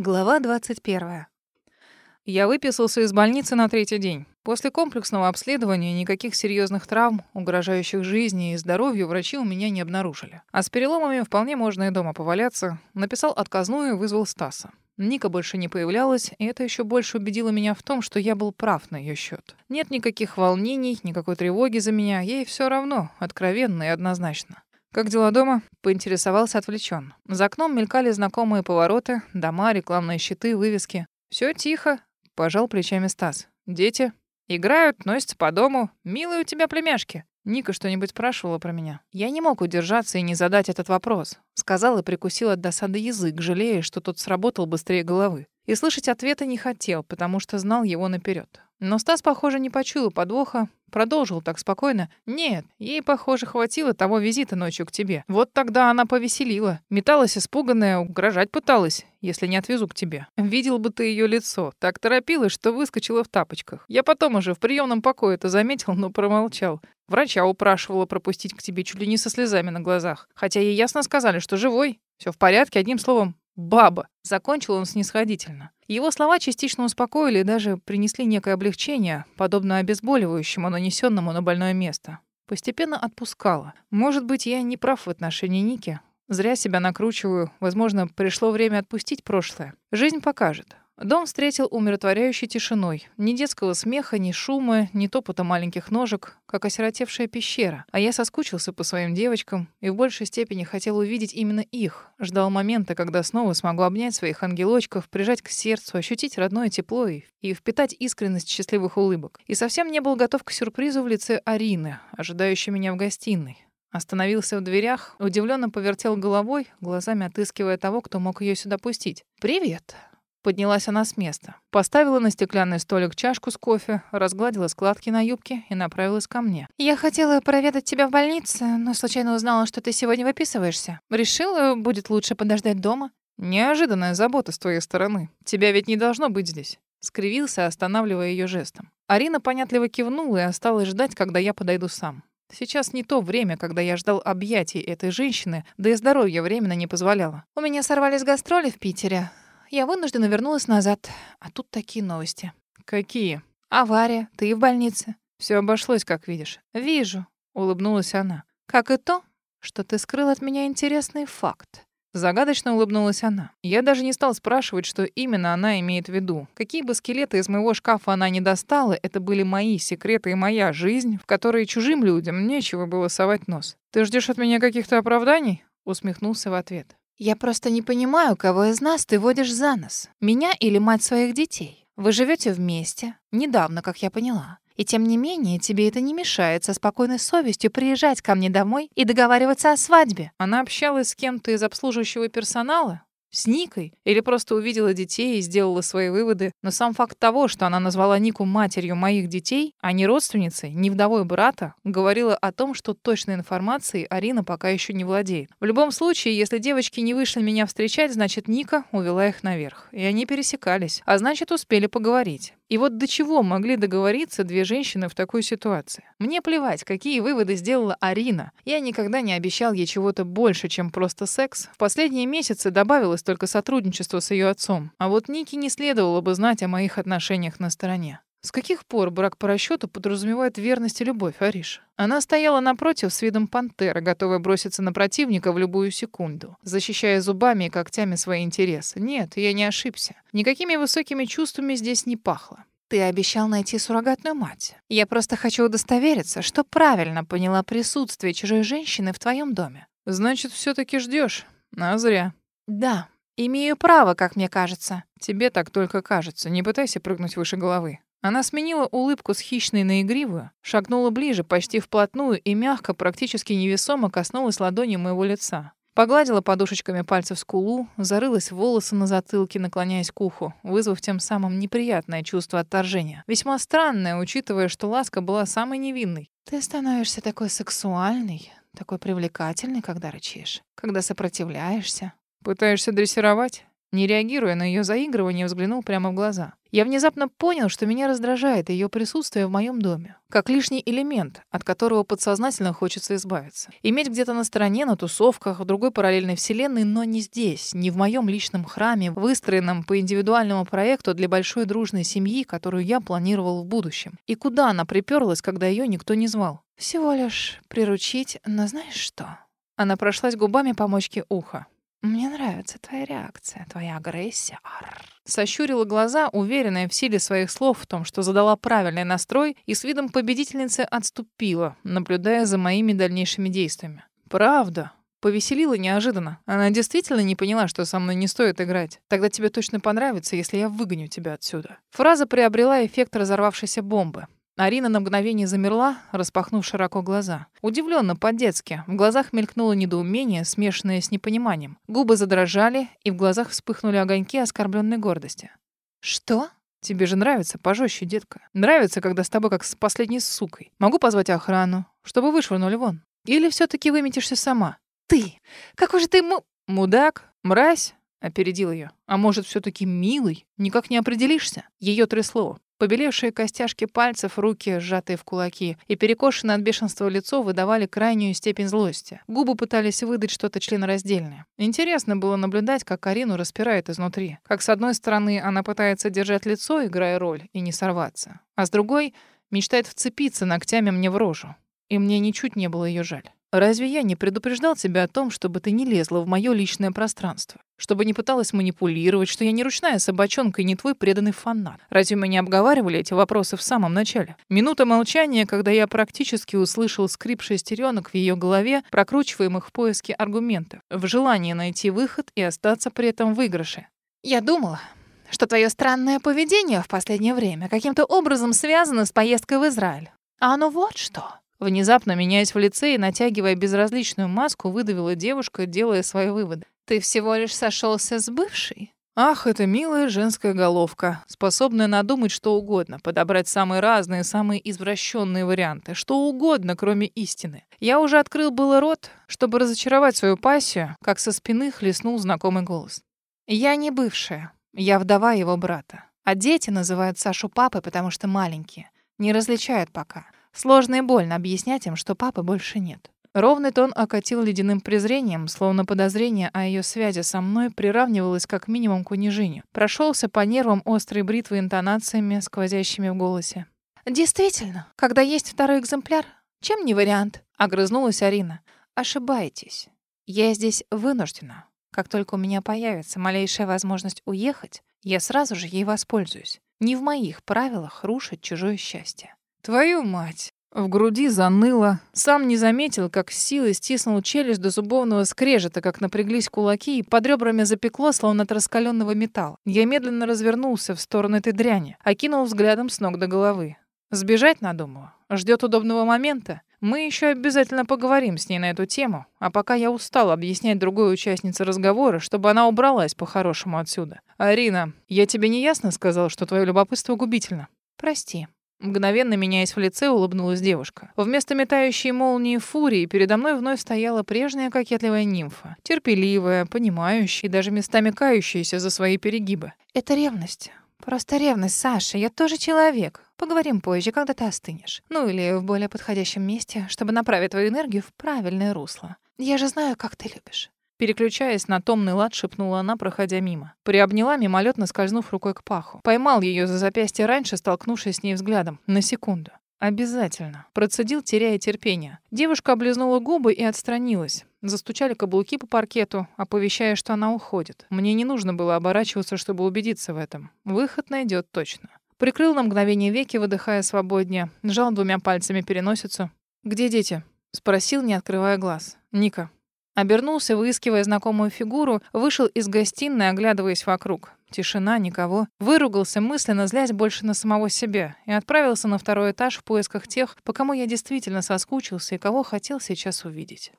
Глава 21. Я выписался из больницы на третий день. После комплексного обследования никаких серьезных травм, угрожающих жизни и здоровью, врачи у меня не обнаружили. А с переломами вполне можно и дома поваляться. Написал отказную и вызвал Стаса. Ника больше не появлялась, и это еще больше убедило меня в том, что я был прав на ее счет. Нет никаких волнений, никакой тревоги за меня, ей все равно, откровенно и однозначно. «Как дела дома?» — поинтересовался отвлеченно. За окном мелькали знакомые повороты, дома, рекламные щиты, вывески. Все тихо», — пожал плечами Стас. «Дети?» «Играют, носятся по дому. Милые у тебя племяшки». Ника что-нибудь спрашивала про меня. Я не мог удержаться и не задать этот вопрос. Сказал и прикусил от досады язык, жалея, что тот сработал быстрее головы. И слышать ответа не хотел, потому что знал его наперед. Но Стас, похоже, не почуял подвоха, продолжил так спокойно. «Нет, ей, похоже, хватило того визита ночью к тебе. Вот тогда она повеселила. Металась испуганная, угрожать пыталась, если не отвезу к тебе. Видел бы ты ее лицо. Так торопилась, что выскочила в тапочках. Я потом уже в приемном покое это заметил, но промолчал. Врача упрашивала пропустить к тебе чуть ли не со слезами на глазах. Хотя ей ясно сказали, что живой. Все в порядке, одним словом, баба. Закончил он снисходительно. Его слова частично успокоили и даже принесли некое облегчение, подобно обезболивающему, нанесенному на больное место. Постепенно отпускало. Может быть, я не прав в отношении Ники. Зря себя накручиваю. Возможно, пришло время отпустить прошлое. Жизнь покажет. Дом встретил умиротворяющей тишиной. Ни детского смеха, ни шума, ни топота маленьких ножек, как осиротевшая пещера. А я соскучился по своим девочкам и в большей степени хотел увидеть именно их. Ждал момента, когда снова смогу обнять своих ангелочков, прижать к сердцу, ощутить родное тепло и, и впитать искренность счастливых улыбок. И совсем не был готов к сюрпризу в лице Арины, ожидающей меня в гостиной. Остановился в дверях, удивленно повертел головой, глазами отыскивая того, кто мог ее сюда пустить. «Привет!» Поднялась она с места. Поставила на стеклянный столик чашку с кофе, разгладила складки на юбке и направилась ко мне. «Я хотела проведать тебя в больнице, но случайно узнала, что ты сегодня выписываешься. Решила, будет лучше подождать дома». «Неожиданная забота с твоей стороны. Тебя ведь не должно быть здесь». Скривился, останавливая ее жестом. Арина понятливо кивнула и осталась ждать, когда я подойду сам. Сейчас не то время, когда я ждал объятий этой женщины, да и здоровье временно не позволяло. У меня сорвались гастроли в Питере я вынуждена вернулась назад. А тут такие новости. Какие? Авария, ты в больнице. Все обошлось, как видишь. Вижу, улыбнулась она. Как и то, что ты скрыл от меня интересный факт. Загадочно улыбнулась она. Я даже не стал спрашивать, что именно она имеет в виду. Какие бы скелеты из моего шкафа она не достала, это были мои секреты и моя жизнь, в которой чужим людям нечего было совать нос. «Ты ждешь от меня каких-то оправданий?» Усмехнулся в ответ. Я просто не понимаю, кого из нас ты водишь за нос. Меня или мать своих детей? Вы живете вместе, недавно, как я поняла. И тем не менее, тебе это не мешает со спокойной совестью приезжать ко мне домой и договариваться о свадьбе. Она общалась с кем-то из обслуживающего персонала? С Никой? Или просто увидела детей и сделала свои выводы? Но сам факт того, что она назвала Нику матерью моих детей, а не родственницей, не вдовой брата, говорила о том, что точной информацией Арина пока еще не владеет. В любом случае, если девочки не вышли меня встречать, значит, Ника увела их наверх. И они пересекались. А значит, успели поговорить. И вот до чего могли договориться две женщины в такой ситуации? Мне плевать, какие выводы сделала Арина. Я никогда не обещал ей чего-то больше, чем просто секс. В последние месяцы добавилось только сотрудничество с ее отцом. А вот Нике не следовало бы знать о моих отношениях на стороне. С каких пор брак по расчету подразумевает верность и любовь, Ариш? Она стояла напротив с видом пантеры, готовая броситься на противника в любую секунду, защищая зубами и когтями свои интересы. Нет, я не ошибся. Никакими высокими чувствами здесь не пахло. Ты обещал найти суррогатную мать. Я просто хочу удостовериться, что правильно поняла присутствие чужой женщины в твоем доме. Значит, все таки ждешь? А зря. Да, имею право, как мне кажется. Тебе так только кажется. Не пытайся прыгнуть выше головы. Она сменила улыбку с хищной на игривую, шагнула ближе, почти вплотную и мягко, практически невесомо коснулась ладонью моего лица. Погладила подушечками пальцев скулу, зарылась в волосы на затылке, наклоняясь к уху, вызвав тем самым неприятное чувство отторжения. Весьма странное, учитывая, что ласка была самой невинной. «Ты становишься такой сексуальный, такой привлекательный, когда рычишь, когда сопротивляешься. Пытаешься дрессировать? Не реагируя на ее заигрывание, взглянул прямо в глаза. Я внезапно понял, что меня раздражает ее присутствие в моем доме, как лишний элемент, от которого подсознательно хочется избавиться. Иметь где-то на стороне, на тусовках, в другой параллельной вселенной, но не здесь, не в моем личном храме, выстроенном по индивидуальному проекту для большой дружной семьи, которую я планировал в будущем. И куда она приперлась, когда ее никто не звал? Всего лишь приручить, но знаешь что? Она прошлась губами по мочке уха. «Мне нравится твоя реакция, твоя агрессия». Арр. Сощурила глаза, уверенная в силе своих слов в том, что задала правильный настрой, и с видом победительницы отступила, наблюдая за моими дальнейшими действиями. «Правда?» Повеселила неожиданно. Она действительно не поняла, что со мной не стоит играть. Тогда тебе точно понравится, если я выгоню тебя отсюда. Фраза приобрела эффект разорвавшейся бомбы. Арина на мгновение замерла, распахнув широко глаза. Удивленно, по-детски. В глазах мелькнуло недоумение, смешанное с непониманием. Губы задрожали, и в глазах вспыхнули огоньки оскорбленной гордости. «Что?» «Тебе же нравится пожестче, детка. Нравится, когда с тобой как с последней сукой. Могу позвать охрану, чтобы вышвырнули вон. Или все таки выметишься сама?» «Ты! Какой же ты му...» «Мудак? Мразь?» — опередил ее. «А может, все таки милый? Никак не определишься?» Ее трясло. Побелевшие костяшки пальцев, руки, сжатые в кулаки, и перекошенное от бешенства лицо выдавали крайнюю степень злости. Губы пытались выдать что-то членораздельное. Интересно было наблюдать, как Карину распирает изнутри. Как с одной стороны она пытается держать лицо, играя роль, и не сорваться, а с другой мечтает вцепиться ногтями мне в рожу. И мне ничуть не было ее жаль. Разве я не предупреждал тебя о том, чтобы ты не лезла в мое личное пространство? Чтобы не пыталась манипулировать, что я не ручная собачонка и не твой преданный фанат? Разве мы не обговаривали эти вопросы в самом начале? Минута молчания, когда я практически услышал скрип шестеренок в ее голове, прокручиваемых в поиске аргументов, в желании найти выход и остаться при этом в выигрыше. Я думала, что твое странное поведение в последнее время каким-то образом связано с поездкой в Израиль. А оно вот что. Внезапно, меняясь в лице и натягивая безразличную маску, выдавила девушка, делая свои выводы. «Ты всего лишь сошелся с бывшей?» Ах, это милая женская головка, способная надумать что угодно, подобрать самые разные, самые извращенные варианты, что угодно, кроме истины. Я уже открыл было рот, чтобы разочаровать свою пассию, как со спины хлестнул знакомый голос. «Я не бывшая, я вдова его брата. А дети называют Сашу папой, потому что маленькие. Не различают пока. Сложно и больно объяснять им, что папы больше нет. Ровный тон окатил ледяным презрением, словно подозрение о ее связи со мной приравнивалось как минимум к унижению. Прошелся по нервам острой бритвы интонациями, сквозящими в голосе. «Действительно, когда есть второй экземпляр, чем не вариант?» — огрызнулась Арина. «Ошибаетесь. Я здесь вынуждена. Как только у меня появится малейшая возможность уехать, я сразу же ей воспользуюсь. Не в моих правилах рушить чужое счастье. Твою мать! В груди заныло. Сам не заметил, как силой стиснул челюсть до зубовного скрежета, как напряглись кулаки, и под ребрами запекло, словно от раскаленного металла. Я медленно развернулся в сторону этой дряни, окинул взглядом с ног до головы. Сбежать надумала. Ждет удобного момента. Мы еще обязательно поговорим с ней на эту тему, а пока я устал объяснять другой участнице разговора, чтобы она убралась по-хорошему отсюда. Арина, я тебе не ясно сказал, что твое любопытство губительно? Прости. Мгновенно меняясь в лице, улыбнулась девушка. Вместо метающей молнии фурии передо мной вновь стояла прежняя кокетливая нимфа. Терпеливая, понимающая и даже местами кающаяся за свои перегибы. «Это ревность. Просто ревность, Саша. Я тоже человек. Поговорим позже, когда ты остынешь. Ну или в более подходящем месте, чтобы направить твою энергию в правильное русло. Я же знаю, как ты любишь. Переключаясь на томный лад, шепнула она, проходя мимо. Приобняла, мимолетно скользнув рукой к паху. Поймал ее за запястье раньше, столкнувшись с ней взглядом. На секунду. «Обязательно». Процедил, теряя терпение. Девушка облизнула губы и отстранилась. Застучали каблуки по паркету, оповещая, что она уходит. Мне не нужно было оборачиваться, чтобы убедиться в этом. Выход найдет точно. Прикрыл на мгновение веки, выдыхая свободнее. Сжал двумя пальцами переносицу. «Где дети?» — спросил, не открывая глаз. «Ника, Обернулся, выискивая знакомую фигуру, вышел из гостиной, оглядываясь вокруг. Тишина, никого. Выругался мысленно, злясь больше на самого себя, и отправился на второй этаж в поисках тех, по кому я действительно соскучился и кого хотел сейчас увидеть.